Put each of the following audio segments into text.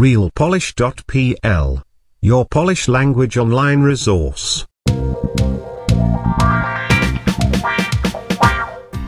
realpolish.pl. Your Polish language online resource.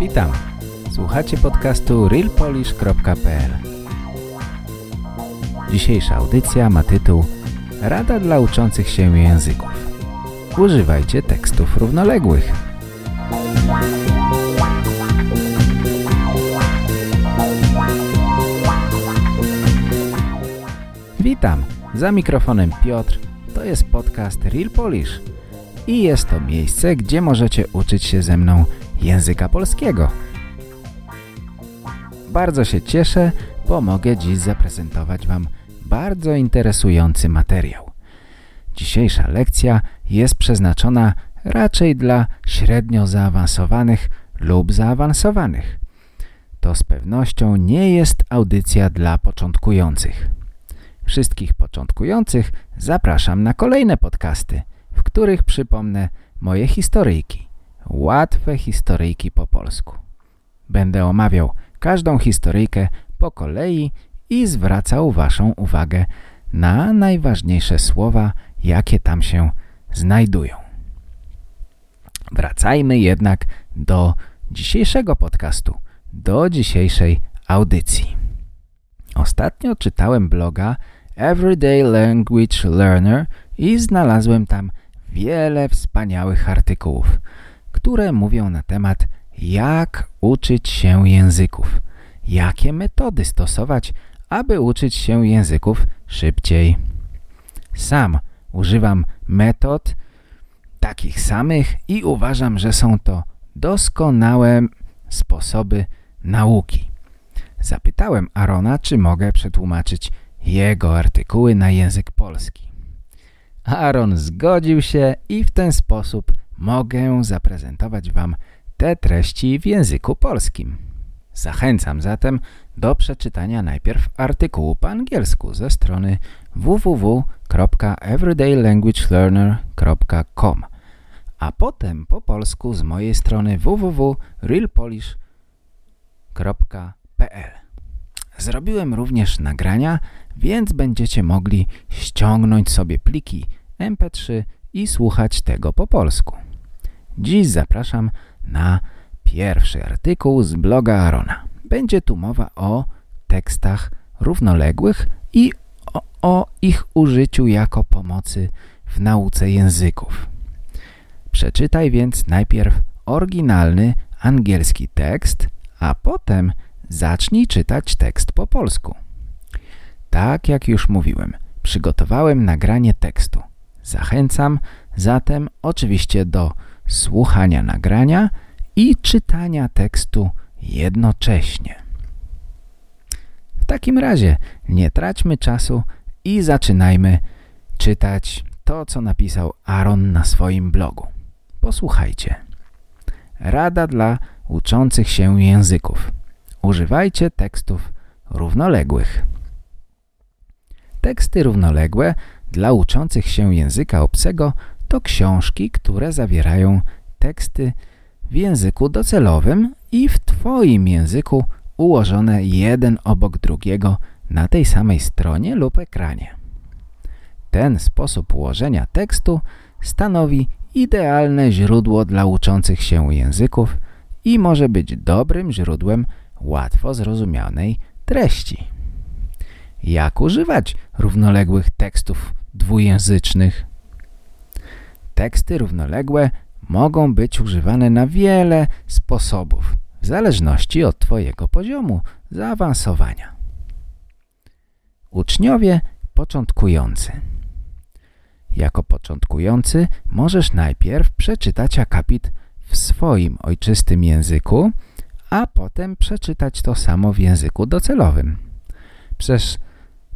Witam. Słuchacie podcastu realpolish.pl. Dzisiejsza audycja ma tytuł Rada dla uczących się języków. Używajcie tekstów równoległych. Witam, za mikrofonem Piotr, to jest podcast Real Polish i jest to miejsce, gdzie możecie uczyć się ze mną języka polskiego. Bardzo się cieszę, bo mogę dziś zaprezentować Wam bardzo interesujący materiał. Dzisiejsza lekcja jest przeznaczona raczej dla średnio zaawansowanych lub zaawansowanych. To z pewnością nie jest audycja dla początkujących. Wszystkich początkujących zapraszam na kolejne podcasty, w których przypomnę moje historyjki. Łatwe historyjki po polsku. Będę omawiał każdą historyjkę po kolei i zwracał Waszą uwagę na najważniejsze słowa, jakie tam się znajdują. Wracajmy jednak do dzisiejszego podcastu, do dzisiejszej audycji. Ostatnio czytałem bloga Everyday Language Learner i znalazłem tam wiele wspaniałych artykułów, które mówią na temat jak uczyć się języków, jakie metody stosować, aby uczyć się języków szybciej. Sam używam metod takich samych i uważam, że są to doskonałe sposoby nauki. Zapytałem Arona, czy mogę przetłumaczyć jego artykuły na język polski. Aaron zgodził się i w ten sposób mogę zaprezentować Wam te treści w języku polskim. Zachęcam zatem do przeczytania najpierw artykułu po angielsku ze strony www.everydaylanguagelearner.com a potem po polsku z mojej strony www.realpolish.pl Zrobiłem również nagrania, więc będziecie mogli ściągnąć sobie pliki mp3 i słuchać tego po polsku. Dziś zapraszam na pierwszy artykuł z bloga Arona. Będzie tu mowa o tekstach równoległych i o, o ich użyciu jako pomocy w nauce języków. Przeczytaj więc najpierw oryginalny angielski tekst, a potem zacznij czytać tekst po polsku. Tak jak już mówiłem, przygotowałem nagranie tekstu. Zachęcam zatem oczywiście do słuchania nagrania i czytania tekstu jednocześnie. W takim razie nie traćmy czasu i zaczynajmy czytać to, co napisał Aaron na swoim blogu. Posłuchajcie. Rada dla uczących się języków. Używajcie tekstów równoległych. Teksty równoległe dla uczących się języka obcego to książki, które zawierają teksty w języku docelowym i w Twoim języku ułożone jeden obok drugiego na tej samej stronie lub ekranie. Ten sposób ułożenia tekstu stanowi idealne źródło dla uczących się języków i może być dobrym źródłem łatwo zrozumianej treści. Jak używać równoległych tekstów dwujęzycznych? Teksty równoległe mogą być używane na wiele sposobów, w zależności od Twojego poziomu zaawansowania. Uczniowie początkujący Jako początkujący możesz najpierw przeczytać akapit w swoim ojczystym języku, a potem przeczytać to samo w języku docelowym. Przez,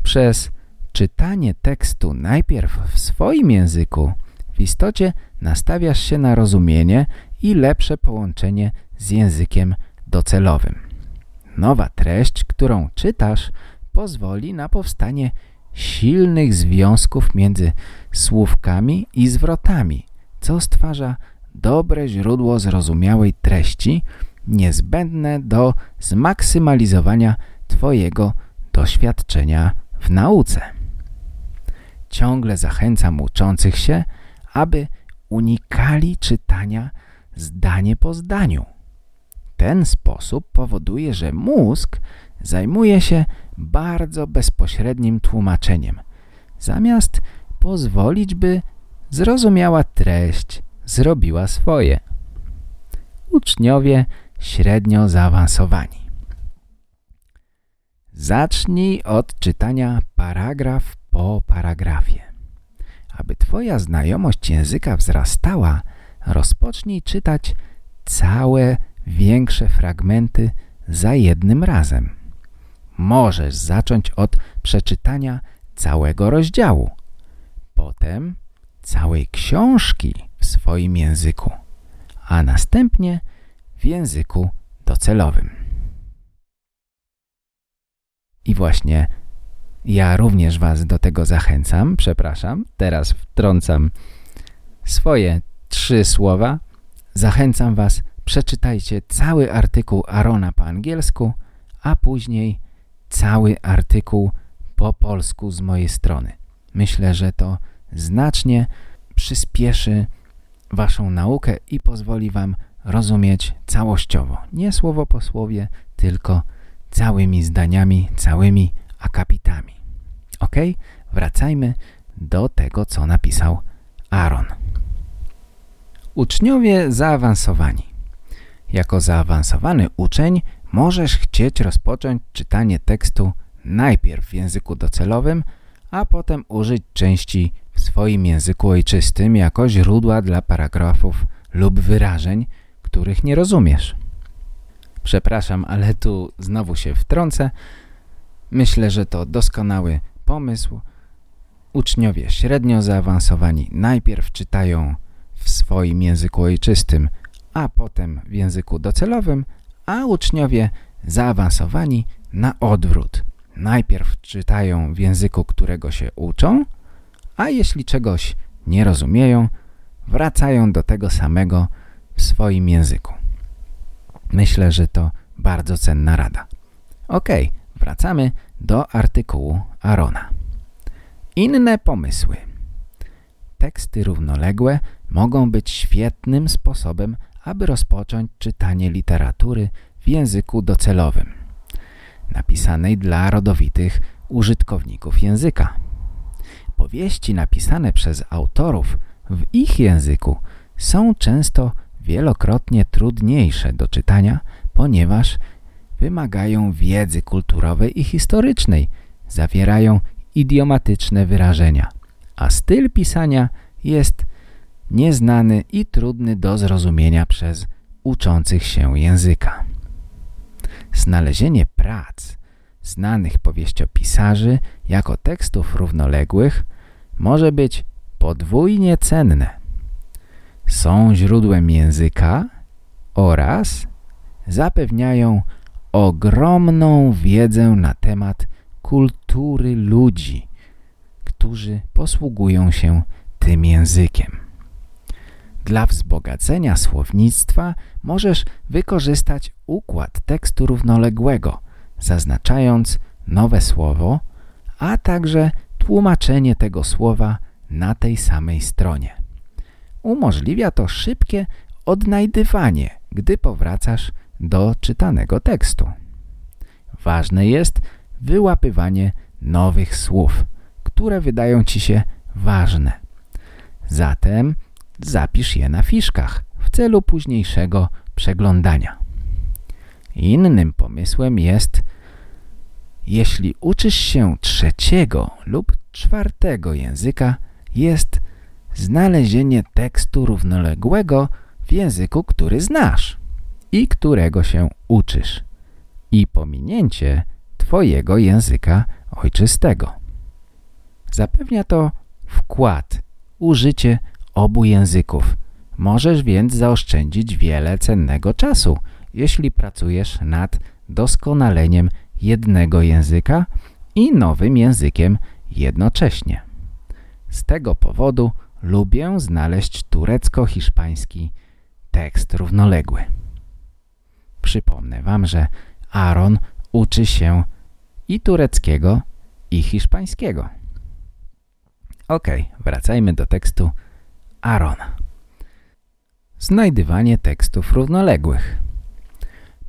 przez czytanie tekstu najpierw w swoim języku w istocie nastawiasz się na rozumienie i lepsze połączenie z językiem docelowym. Nowa treść, którą czytasz, pozwoli na powstanie silnych związków między słówkami i zwrotami, co stwarza dobre źródło zrozumiałej treści, niezbędne do zmaksymalizowania Twojego doświadczenia w nauce. Ciągle zachęcam uczących się, aby unikali czytania zdanie po zdaniu. Ten sposób powoduje, że mózg zajmuje się bardzo bezpośrednim tłumaczeniem, zamiast pozwolić, by zrozumiała treść zrobiła swoje. Uczniowie średnio zaawansowani. Zacznij od czytania paragraf po paragrafie. Aby Twoja znajomość języka wzrastała, rozpocznij czytać całe większe fragmenty za jednym razem. Możesz zacząć od przeczytania całego rozdziału, potem całej książki w swoim języku, a następnie w języku docelowym. I właśnie ja również Was do tego zachęcam, przepraszam, teraz wtrącam swoje trzy słowa. Zachęcam Was, przeczytajcie cały artykuł Arona po angielsku, a później cały artykuł po polsku z mojej strony. Myślę, że to znacznie przyspieszy Waszą naukę i pozwoli Wam rozumieć całościowo. Nie słowo po słowie, tylko całymi zdaniami, całymi akapitami. Ok? Wracajmy do tego, co napisał Aaron. Uczniowie zaawansowani. Jako zaawansowany uczeń możesz chcieć rozpocząć czytanie tekstu najpierw w języku docelowym, a potem użyć części w swoim języku ojczystym jako źródła dla paragrafów lub wyrażeń, których nie rozumiesz. Przepraszam, ale tu znowu się wtrącę. Myślę, że to doskonały pomysł. Uczniowie średnio zaawansowani najpierw czytają w swoim języku ojczystym, a potem w języku docelowym, a uczniowie zaawansowani na odwrót. Najpierw czytają w języku, którego się uczą, a jeśli czegoś nie rozumieją, wracają do tego samego w swoim języku. Myślę, że to bardzo cenna rada. Ok, wracamy do artykułu Arona. Inne pomysły. Teksty równoległe mogą być świetnym sposobem, aby rozpocząć czytanie literatury w języku docelowym, napisanej dla rodowitych użytkowników języka. Powieści napisane przez autorów w ich języku są często wielokrotnie trudniejsze do czytania, ponieważ wymagają wiedzy kulturowej i historycznej, zawierają idiomatyczne wyrażenia, a styl pisania jest nieznany i trudny do zrozumienia przez uczących się języka. Znalezienie prac znanych powieściopisarzy jako tekstów równoległych może być podwójnie cenne. Są źródłem języka oraz zapewniają ogromną wiedzę na temat kultury ludzi, którzy posługują się tym językiem. Dla wzbogacenia słownictwa możesz wykorzystać układ tekstu równoległego, zaznaczając nowe słowo, a także tłumaczenie tego słowa na tej samej stronie. Umożliwia to szybkie odnajdywanie, gdy powracasz do czytanego tekstu. Ważne jest wyłapywanie nowych słów, które wydają Ci się ważne. Zatem zapisz je na fiszkach w celu późniejszego przeglądania. Innym pomysłem jest, jeśli uczysz się trzeciego lub czwartego języka, jest znalezienie tekstu równoległego w języku, który znasz i którego się uczysz i pominięcie Twojego języka ojczystego. Zapewnia to wkład, użycie obu języków. Możesz więc zaoszczędzić wiele cennego czasu, jeśli pracujesz nad doskonaleniem jednego języka i nowym językiem jednocześnie. Z tego powodu lubię znaleźć turecko-hiszpański tekst równoległy. Przypomnę Wam, że Aaron uczy się i tureckiego, i hiszpańskiego. Ok, wracajmy do tekstu Arona. Znajdywanie tekstów równoległych.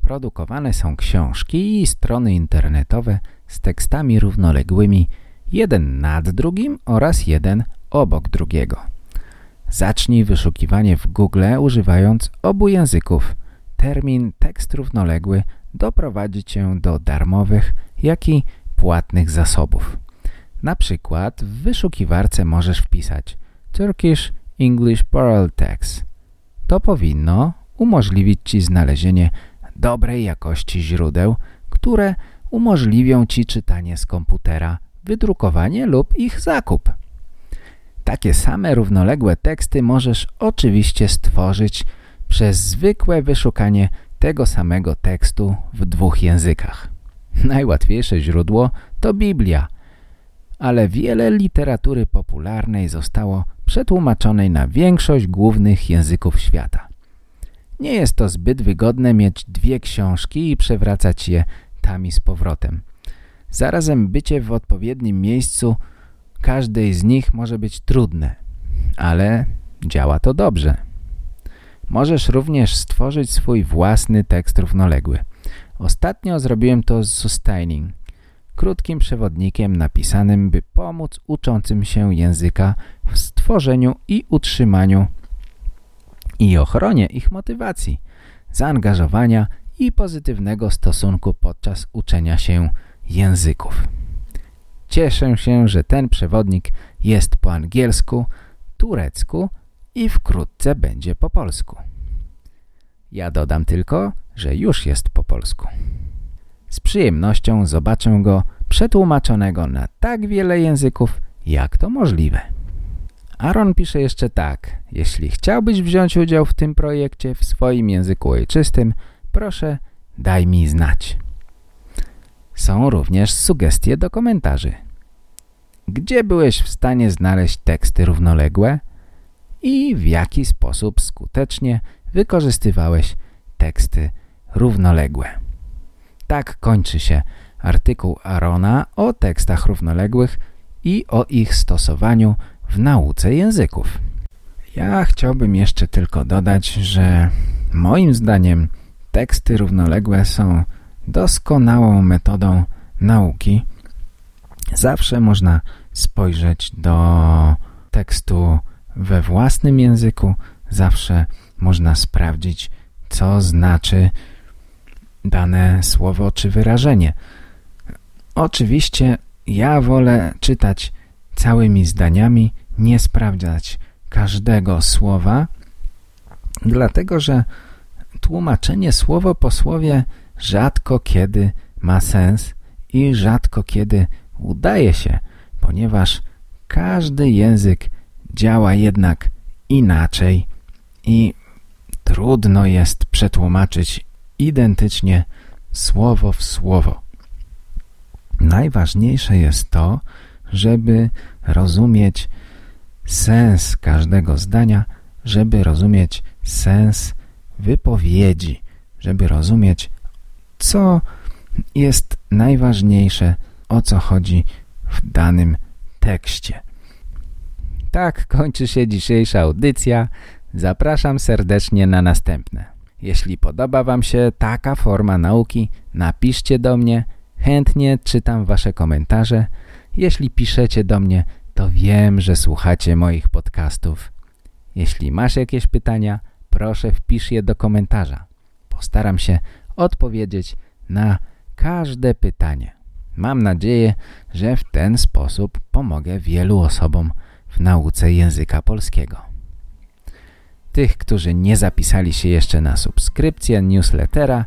Produkowane są książki i strony internetowe z tekstami równoległymi jeden nad drugim oraz jeden obok drugiego. Zacznij wyszukiwanie w Google używając obu języków. Termin tekst równoległy doprowadzi Cię do darmowych, jak i płatnych zasobów. Na przykład w wyszukiwarce możesz wpisać Turkish English Parallel Text. To powinno umożliwić Ci znalezienie dobrej jakości źródeł, które umożliwią Ci czytanie z komputera, wydrukowanie lub ich zakup. Takie same równoległe teksty możesz oczywiście stworzyć przez zwykłe wyszukanie tego samego tekstu w dwóch językach. Najłatwiejsze źródło to Biblia, ale wiele literatury popularnej zostało przetłumaczonej na większość głównych języków świata. Nie jest to zbyt wygodne mieć dwie książki i przewracać je tam i z powrotem. Zarazem bycie w odpowiednim miejscu każdej z nich może być trudne, ale działa to dobrze. Możesz również stworzyć swój własny tekst równoległy. Ostatnio zrobiłem to z Sustaining, krótkim przewodnikiem napisanym, by pomóc uczącym się języka w stworzeniu i utrzymaniu i ochronie ich motywacji, zaangażowania i pozytywnego stosunku podczas uczenia się języków. Cieszę się, że ten przewodnik jest po angielsku, turecku i wkrótce będzie po polsku. Ja dodam tylko, że już jest po polsku. Z przyjemnością zobaczę go przetłumaczonego na tak wiele języków, jak to możliwe. Aaron pisze jeszcze tak. Jeśli chciałbyś wziąć udział w tym projekcie w swoim języku ojczystym, proszę daj mi znać. Są również sugestie do komentarzy. Gdzie byłeś w stanie znaleźć teksty równoległe i w jaki sposób skutecznie wykorzystywałeś teksty równoległe. Tak kończy się artykuł Arona o tekstach równoległych i o ich stosowaniu w nauce języków. Ja chciałbym jeszcze tylko dodać, że moim zdaniem teksty równoległe są doskonałą metodą nauki. Zawsze można spojrzeć do tekstu we własnym języku, zawsze można sprawdzić, co znaczy dane słowo czy wyrażenie. Oczywiście ja wolę czytać całymi zdaniami, nie sprawdzać każdego słowa, dlatego że tłumaczenie słowo po słowie rzadko kiedy ma sens i rzadko kiedy udaje się, ponieważ każdy język działa jednak inaczej i trudno jest przetłumaczyć identycznie słowo w słowo. Najważniejsze jest to, żeby rozumieć sens każdego zdania, żeby rozumieć sens wypowiedzi, żeby rozumieć, co jest najważniejsze, o co chodzi w danym tekście. Tak kończy się dzisiejsza audycja. Zapraszam serdecznie na następne. Jeśli podoba Wam się taka forma nauki, napiszcie do mnie. Chętnie czytam Wasze komentarze. Jeśli piszecie do mnie, to wiem, że słuchacie moich podcastów. Jeśli masz jakieś pytania, proszę wpisz je do komentarza. Postaram się odpowiedzieć na każde pytanie. Mam nadzieję, że w ten sposób pomogę wielu osobom w nauce języka polskiego. Tych, którzy nie zapisali się jeszcze na subskrypcję newslettera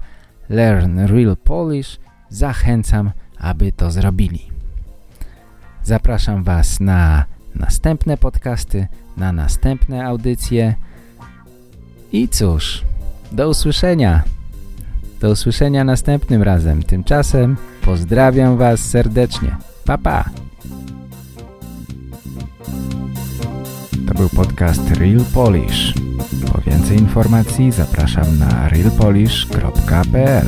Learn Real Polish, zachęcam, aby to zrobili. Zapraszam Was na następne podcasty, na następne audycje i cóż, do usłyszenia. Do usłyszenia następnym razem. Tymczasem pozdrawiam Was serdecznie. Pa, pa! To był podcast Real Polish. Po więcej informacji zapraszam na realpolish.pl